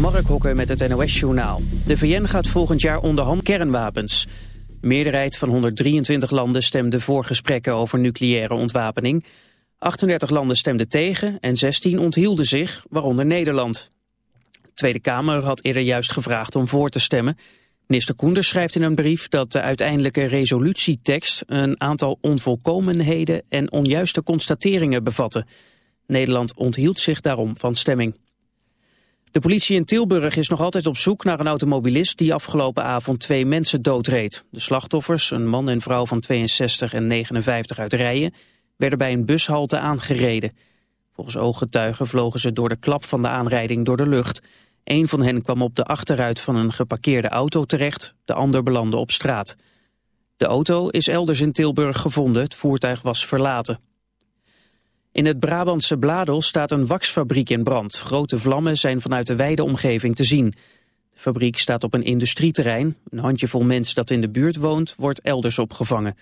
Mark Hokker met het NOS-journaal. De VN gaat volgend jaar onderhand kernwapens. De meerderheid van 123 landen stemde voor gesprekken over nucleaire ontwapening. 38 landen stemden tegen en 16 onthielden zich, waaronder Nederland. De Tweede Kamer had eerder juist gevraagd om voor te stemmen. Minister Koenders schrijft in een brief dat de uiteindelijke resolutietekst... een aantal onvolkomenheden en onjuiste constateringen bevatte. Nederland onthield zich daarom van stemming. De politie in Tilburg is nog altijd op zoek naar een automobilist die afgelopen avond twee mensen doodreed. De slachtoffers, een man en vrouw van 62 en 59 uit Rijen, werden bij een bushalte aangereden. Volgens ooggetuigen vlogen ze door de klap van de aanrijding door de lucht. Een van hen kwam op de achteruit van een geparkeerde auto terecht, de ander belandde op straat. De auto is elders in Tilburg gevonden, het voertuig was verlaten. In het Brabantse Bladel staat een waxfabriek in brand. Grote vlammen zijn vanuit de wijde omgeving te zien. De fabriek staat op een industrieterrein. Een handjevol mensen dat in de buurt woont, wordt elders opgevangen.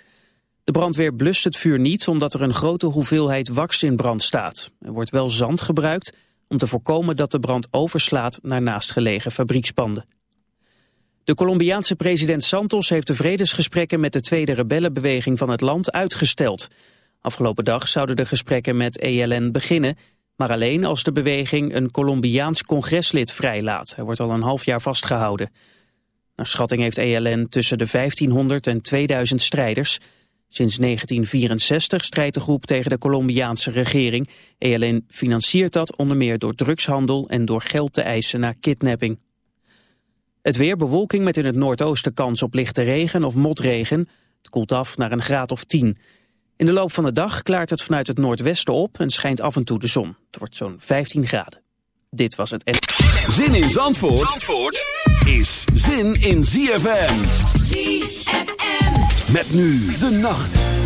De brandweer blust het vuur niet omdat er een grote hoeveelheid wax in brand staat. Er wordt wel zand gebruikt om te voorkomen dat de brand overslaat naar naastgelegen fabriekspanden. De Colombiaanse president Santos heeft de vredesgesprekken met de tweede rebellenbeweging van het land uitgesteld. Afgelopen dag zouden de gesprekken met ELN beginnen, maar alleen als de beweging een Colombiaans congreslid vrijlaat. Hij wordt al een half jaar vastgehouden. Naar schatting heeft ELN tussen de 1500 en 2000 strijders. Sinds 1964 strijdt de groep tegen de Colombiaanse regering. ELN financiert dat onder meer door drugshandel en door geld te eisen naar kidnapping. Het weer bewolking met in het noordoosten kans op lichte regen of motregen. Het koelt af naar een graad of 10. In de loop van de dag klaart het vanuit het noordwesten op en schijnt af en toe de zon. Het wordt zo'n 15 graden. Dit was het. Zin in Zandvoort, Zandvoort is zin in ZFM. ZFM. Met nu de nacht.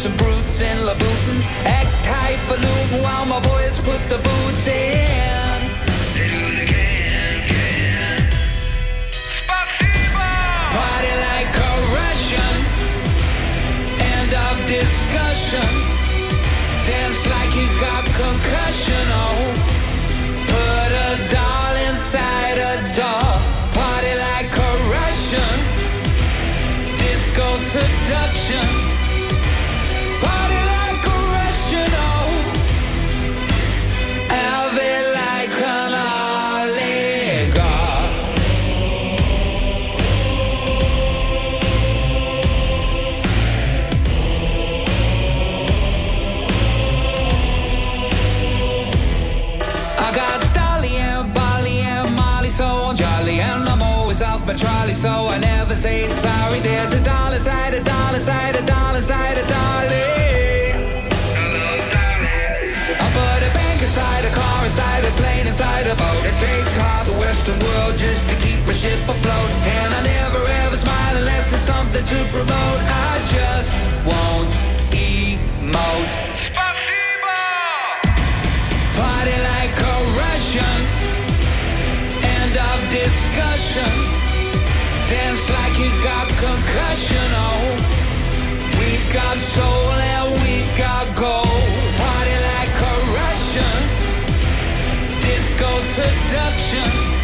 some brutes in Louboutin. Act highfalutin while my boys put the boots in. Party like a Russian. End of discussion. Dance like he got concussion. Oh, put a doll inside a doll. Party like a Russian disco seduction. Dollar side, a dollar side, a dolly. I put a bank inside a car, inside a plane, inside a boat. It takes half the Western world just to keep my ship afloat. And I never ever smile unless there's something to promote. I just won't eat modes. Party like a Russian. End of discussion. Dance like you got concussion. Oh, seduction.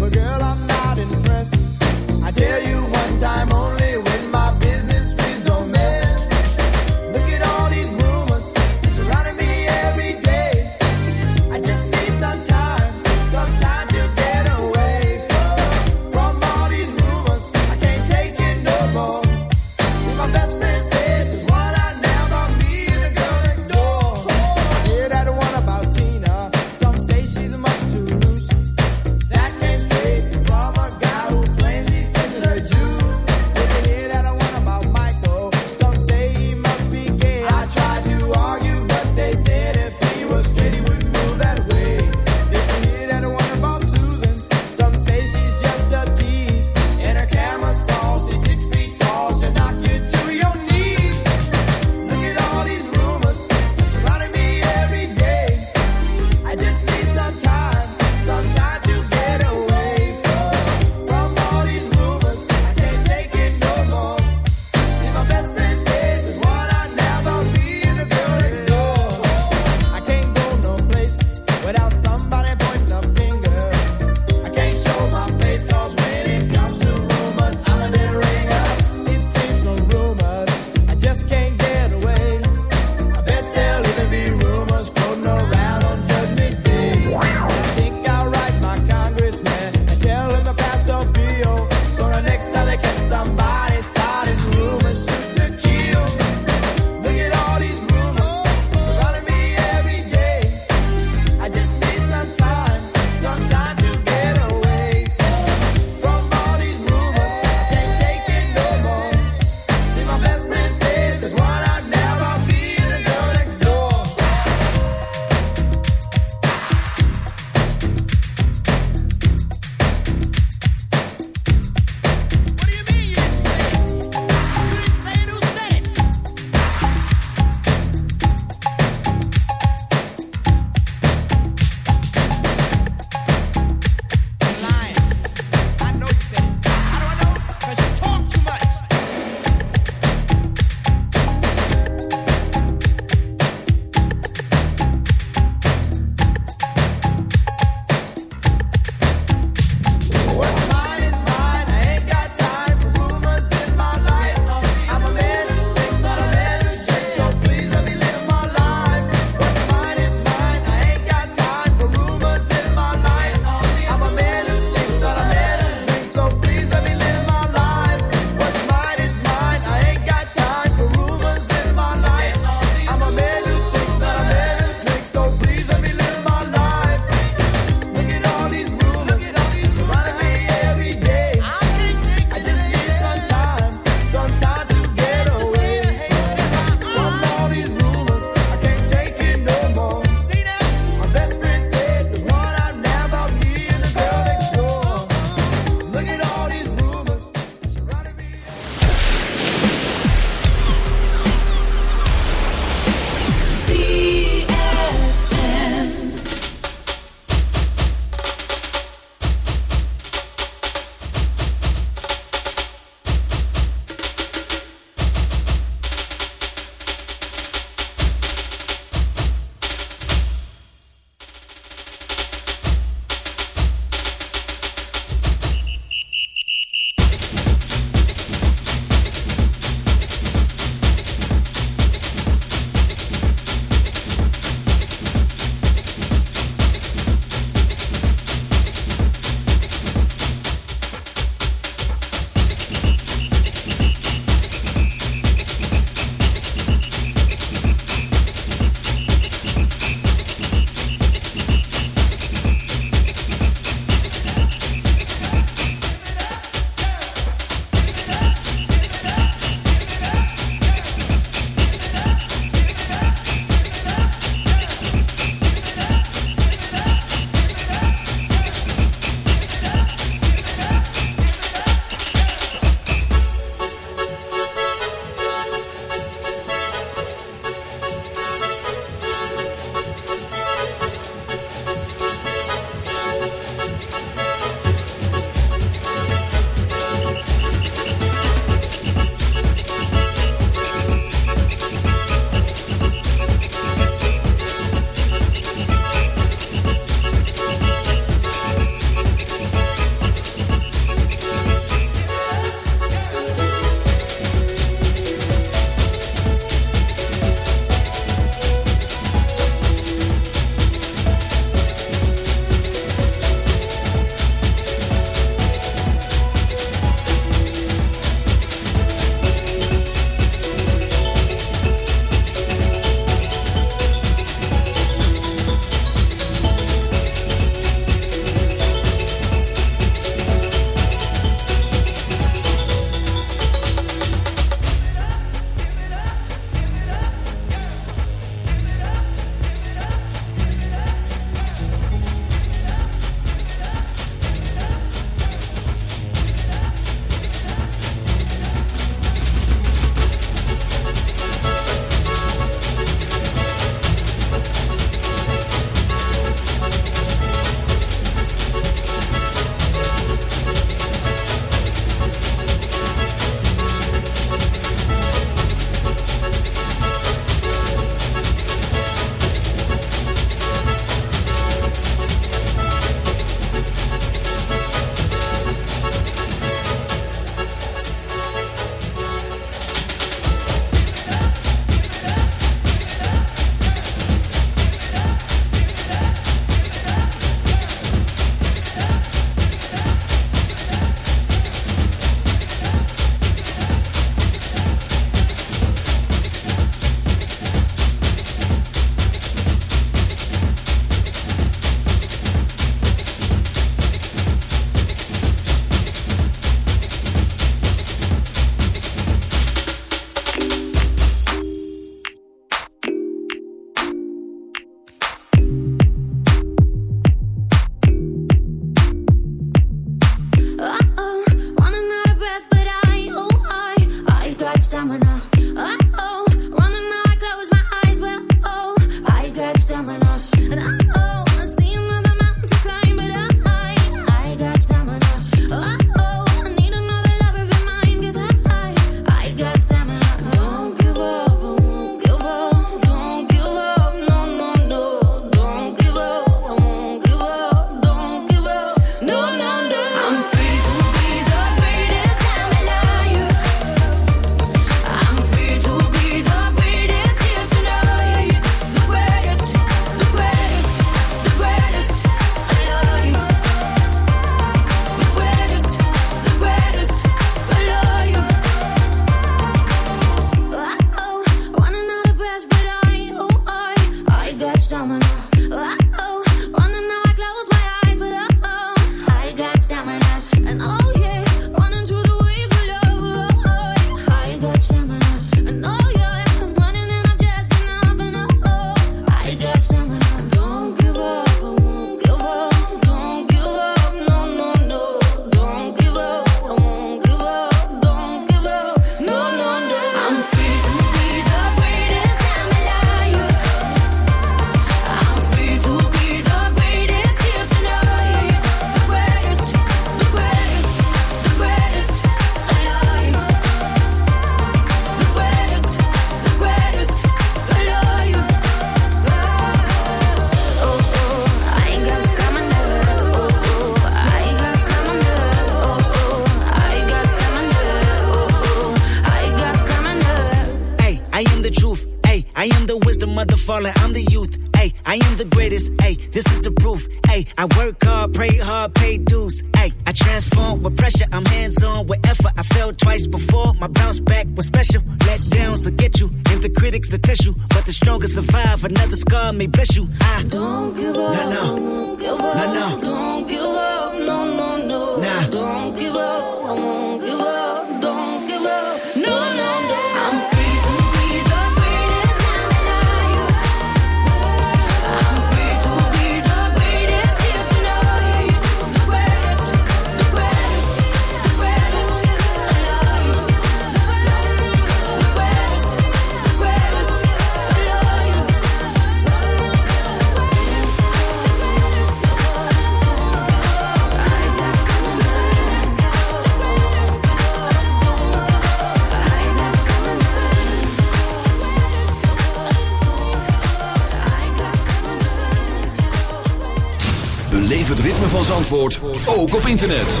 Ook op internet.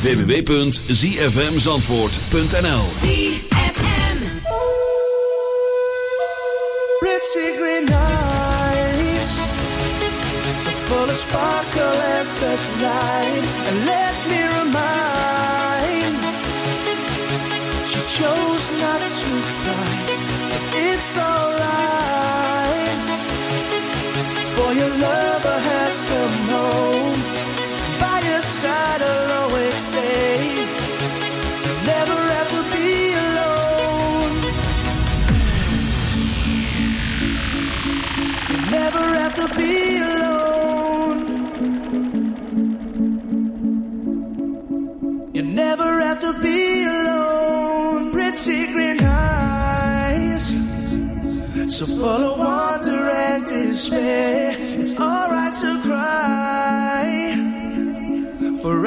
www.zfmzandvoort.nl Pretty green eyes So full of sparkle and such light. And let me remind She chose It's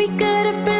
we could have been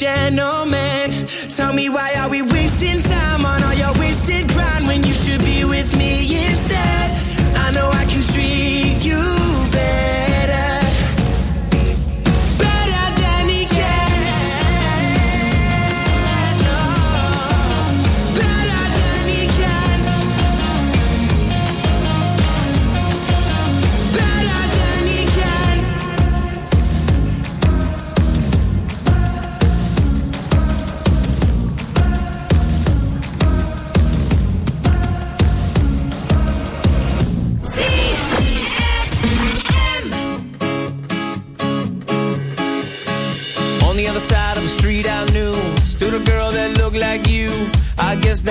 channel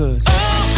Cause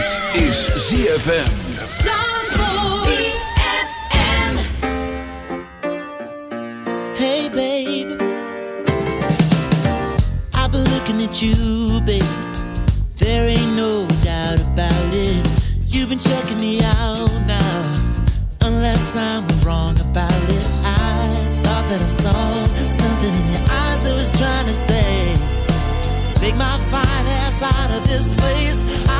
Dit is ZFM. ZFM. Hey baby. I've been looking at you baby. There ain't no doubt about it. You've been checking me out now. Unless I'm wrong about it. I thought that I saw something in your eyes that was trying to say. Take my fine ass out of this place. I